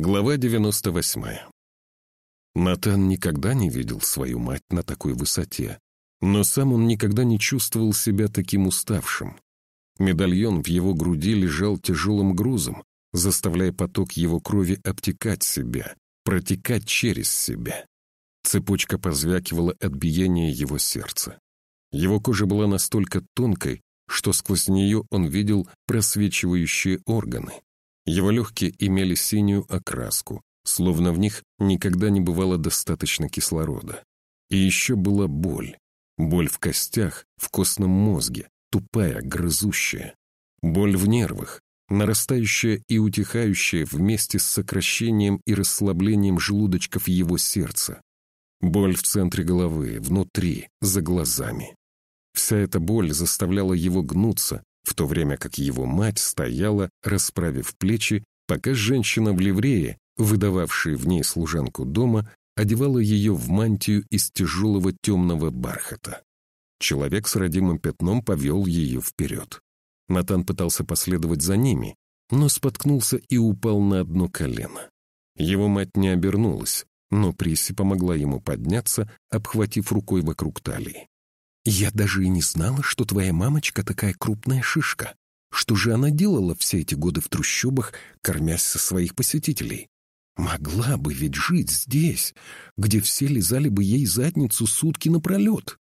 Глава 98. Натан никогда не видел свою мать на такой высоте, но сам он никогда не чувствовал себя таким уставшим. Медальон в его груди лежал тяжелым грузом, заставляя поток его крови обтекать себя, протекать через себя. Цепочка позвякивала от биения его сердца. Его кожа была настолько тонкой, что сквозь нее он видел просвечивающие органы. Его легкие имели синюю окраску, словно в них никогда не бывало достаточно кислорода. И еще была боль. Боль в костях, в костном мозге, тупая, грызущая. Боль в нервах, нарастающая и утихающая вместе с сокращением и расслаблением желудочков его сердца. Боль в центре головы, внутри, за глазами. Вся эта боль заставляла его гнуться, в то время как его мать стояла, расправив плечи, пока женщина в ливрее, выдававшая в ней служанку дома, одевала ее в мантию из тяжелого темного бархата. Человек с родимым пятном повел ее вперед. Натан пытался последовать за ними, но споткнулся и упал на одно колено. Его мать не обернулась, но Присси помогла ему подняться, обхватив рукой вокруг талии. Я даже и не знала, что твоя мамочка такая крупная шишка. Что же она делала все эти годы в трущобах, кормясь со своих посетителей? Могла бы ведь жить здесь, где все лизали бы ей задницу сутки напролет.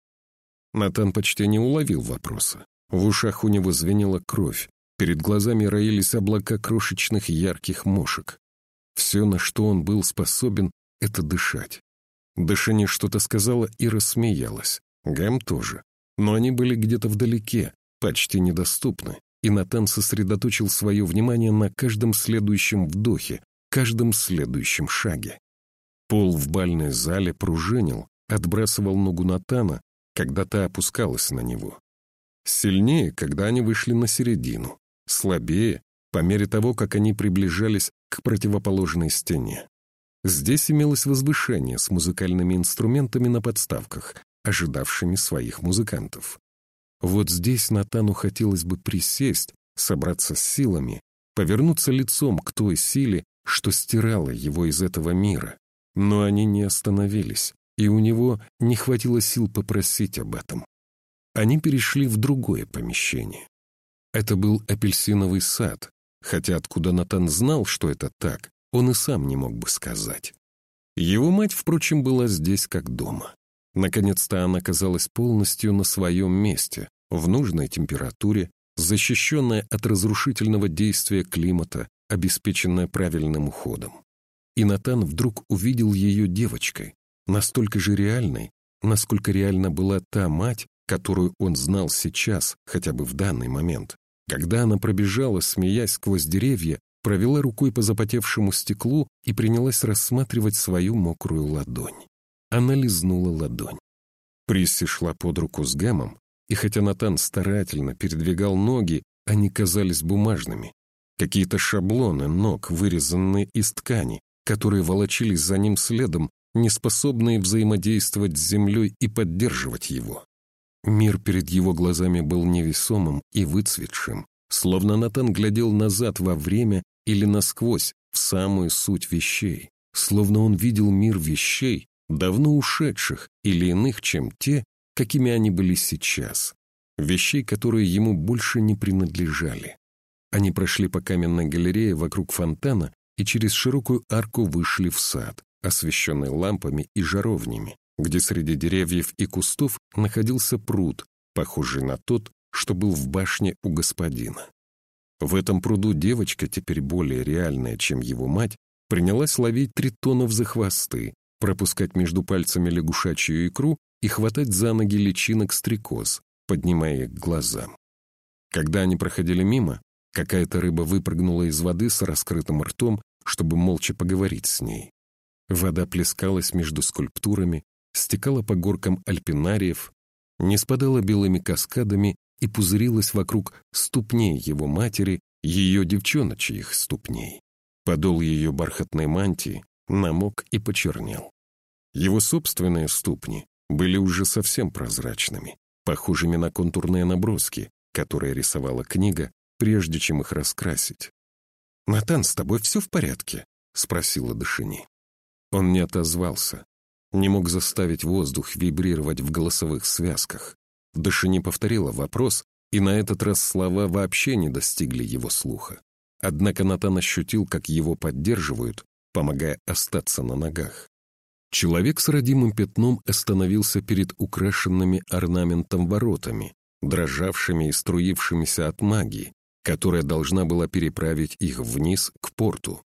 Натан почти не уловил вопроса. В ушах у него звенела кровь, перед глазами роились облака крошечных ярких мошек. Все, на что он был способен, — это дышать. Дышание что-то сказала и рассмеялась. Гэм тоже. Но они были где-то вдалеке, почти недоступны, и Натан сосредоточил свое внимание на каждом следующем вдохе, каждом следующем шаге. Пол в бальной зале пружинил, отбрасывал ногу Натана, когда та опускалась на него. Сильнее, когда они вышли на середину, слабее, по мере того, как они приближались к противоположной стене. Здесь имелось возвышение с музыкальными инструментами на подставках, ожидавшими своих музыкантов. Вот здесь Натану хотелось бы присесть, собраться с силами, повернуться лицом к той силе, что стирала его из этого мира. Но они не остановились, и у него не хватило сил попросить об этом. Они перешли в другое помещение. Это был апельсиновый сад, хотя откуда Натан знал, что это так, он и сам не мог бы сказать. Его мать, впрочем, была здесь как дома. Наконец-то она оказалась полностью на своем месте, в нужной температуре, защищенная от разрушительного действия климата, обеспеченная правильным уходом. И Натан вдруг увидел ее девочкой, настолько же реальной, насколько реальна была та мать, которую он знал сейчас, хотя бы в данный момент. Когда она пробежала, смеясь сквозь деревья, провела рукой по запотевшему стеклу и принялась рассматривать свою мокрую ладонь. Она лизнула ладонь. Присси шла под руку с Гэмом, и хотя Натан старательно передвигал ноги, они казались бумажными. Какие-то шаблоны ног, вырезанные из ткани, которые волочились за ним следом, не способные взаимодействовать с землей и поддерживать его. Мир перед его глазами был невесомым и выцветшим, словно Натан глядел назад во время или насквозь, в самую суть вещей, словно он видел мир вещей, давно ушедших или иных, чем те, какими они были сейчас, вещей, которые ему больше не принадлежали. Они прошли по каменной галерее вокруг фонтана и через широкую арку вышли в сад, освещенный лампами и жаровнями, где среди деревьев и кустов находился пруд, похожий на тот, что был в башне у господина. В этом пруду девочка, теперь более реальная, чем его мать, принялась ловить тритонов за хвосты, пропускать между пальцами лягушачью икру и хватать за ноги личинок стрекоз, поднимая их к глазам. Когда они проходили мимо, какая-то рыба выпрыгнула из воды с раскрытым ртом, чтобы молча поговорить с ней. Вода плескалась между скульптурами, стекала по горкам альпинариев, не спадала белыми каскадами и пузырилась вокруг ступней его матери, ее девчоночьих ступней. Подол ее бархатной мантии намок и почернел. Его собственные ступни были уже совсем прозрачными, похожими на контурные наброски, которые рисовала книга, прежде чем их раскрасить. «Натан, с тобой все в порядке?» — спросила Дашини. Он не отозвался, не мог заставить воздух вибрировать в голосовых связках. Дашини повторила вопрос, и на этот раз слова вообще не достигли его слуха. Однако Натан ощутил, как его поддерживают, помогая остаться на ногах. Человек с родимым пятном остановился перед украшенными орнаментом воротами, дрожавшими и струившимися от магии, которая должна была переправить их вниз к порту.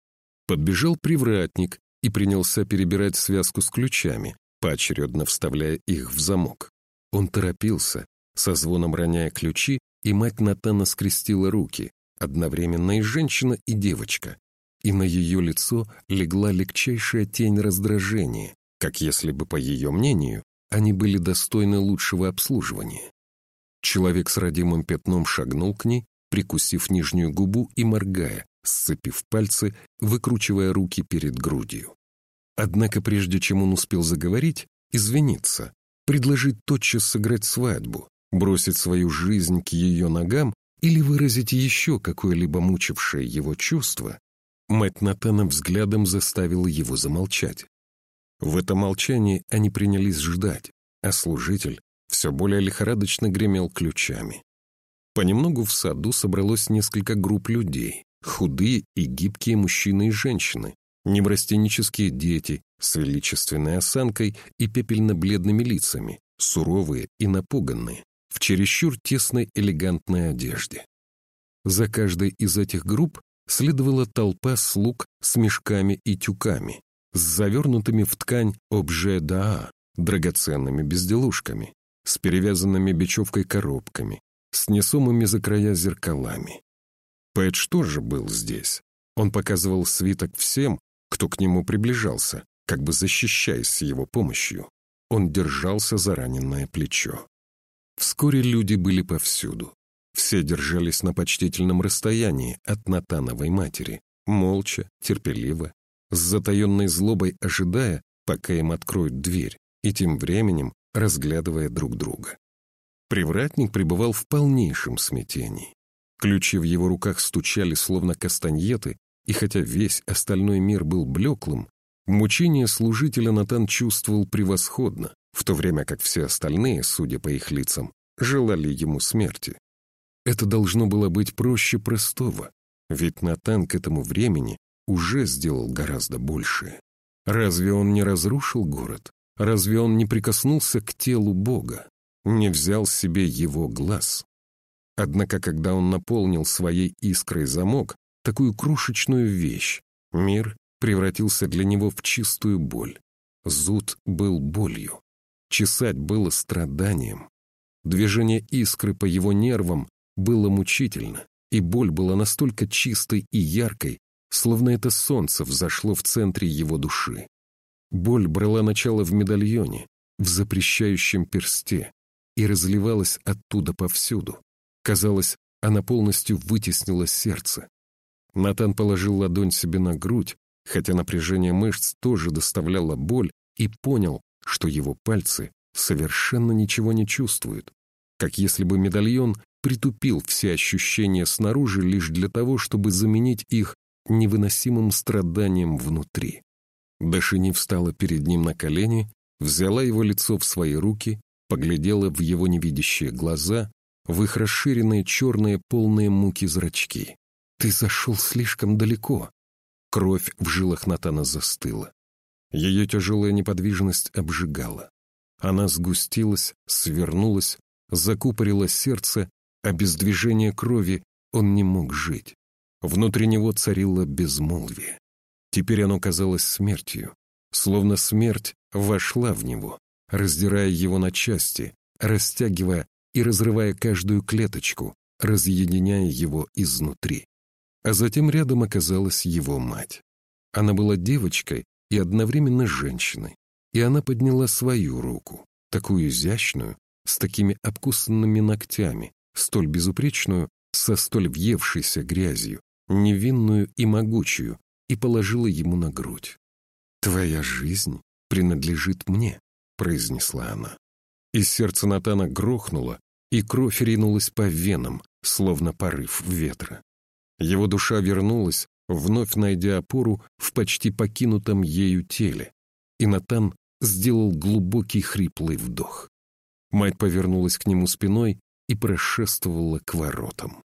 Подбежал привратник и принялся перебирать связку с ключами, поочередно вставляя их в замок. Он торопился, со звоном роняя ключи, и мать Натана скрестила руки, одновременно и женщина, и девочка, и на ее лицо легла легчайшая тень раздражения, как если бы, по ее мнению, они были достойны лучшего обслуживания. Человек с родимым пятном шагнул к ней, прикусив нижнюю губу и моргая, сцепив пальцы, выкручивая руки перед грудью. Однако прежде чем он успел заговорить, извиниться, предложить тотчас сыграть свадьбу, бросить свою жизнь к ее ногам или выразить еще какое-либо мучившее его чувство, мать Натана взглядом заставила его замолчать. В это молчании они принялись ждать, а служитель все более лихорадочно гремел ключами. Понемногу в саду собралось несколько групп людей, худые и гибкие мужчины и женщины, неврастенические дети с величественной осанкой и пепельно-бледными лицами, суровые и напуганные, в чересчур тесной элегантной одежде. За каждой из этих групп следовала толпа слуг с мешками и тюками, с завернутыми в ткань обже-даа, драгоценными безделушками, с перевязанными бечевкой коробками, с несомыми за края зеркалами. Пэт что же был здесь? Он показывал свиток всем, кто к нему приближался, как бы защищаясь его помощью. Он держался за раненное плечо. Вскоре люди были повсюду. Все держались на почтительном расстоянии от Натановой матери, молча, терпеливо, с затаенной злобой ожидая, пока им откроют дверь, и тем временем разглядывая друг друга. Привратник пребывал в полнейшем смятении. Ключи в его руках стучали, словно кастаньеты, и хотя весь остальной мир был блеклым, мучение служителя Натан чувствовал превосходно, в то время как все остальные, судя по их лицам, желали ему смерти. Это должно было быть проще простого, ведь Натан к этому времени уже сделал гораздо большее. Разве он не разрушил город? Разве он не прикоснулся к телу Бога? Не взял себе его глаз? Однако, когда он наполнил своей искрой замок, такую крошечную вещь, мир превратился для него в чистую боль. Зуд был болью. Чесать было страданием. Движение искры по его нервам было мучительно, и боль была настолько чистой и яркой, словно это солнце взошло в центре его души. Боль брала начало в медальоне, в запрещающем персте, и разливалась оттуда повсюду. Казалось, она полностью вытеснила сердце. Натан положил ладонь себе на грудь, хотя напряжение мышц тоже доставляло боль, и понял, что его пальцы совершенно ничего не чувствуют, как если бы медальон притупил все ощущения снаружи лишь для того, чтобы заменить их невыносимым страданием внутри. Дашини встала перед ним на колени, взяла его лицо в свои руки, поглядела в его невидящие глаза, в их расширенные черные полные муки зрачки. «Ты зашел слишком далеко». Кровь в жилах Натана застыла. Ее тяжелая неподвижность обжигала. Она сгустилась, свернулась, закупорила сердце, а без движения крови он не мог жить. Внутри него царило безмолвие. Теперь оно казалось смертью, словно смерть вошла в него, раздирая его на части, растягивая и разрывая каждую клеточку, разъединяя его изнутри. А затем рядом оказалась его мать. Она была девочкой и одновременно женщиной, и она подняла свою руку, такую изящную, с такими обкусанными ногтями, столь безупречную, со столь въевшейся грязью, невинную и могучую, и положила ему на грудь. «Твоя жизнь принадлежит мне», — произнесла она. И сердце Натана грохнуло, и кровь ринулась по венам, словно порыв ветра. Его душа вернулась, вновь найдя опору в почти покинутом ею теле, и Натан сделал глубокий хриплый вдох. Мать повернулась к нему спиной и прошествовала к воротам.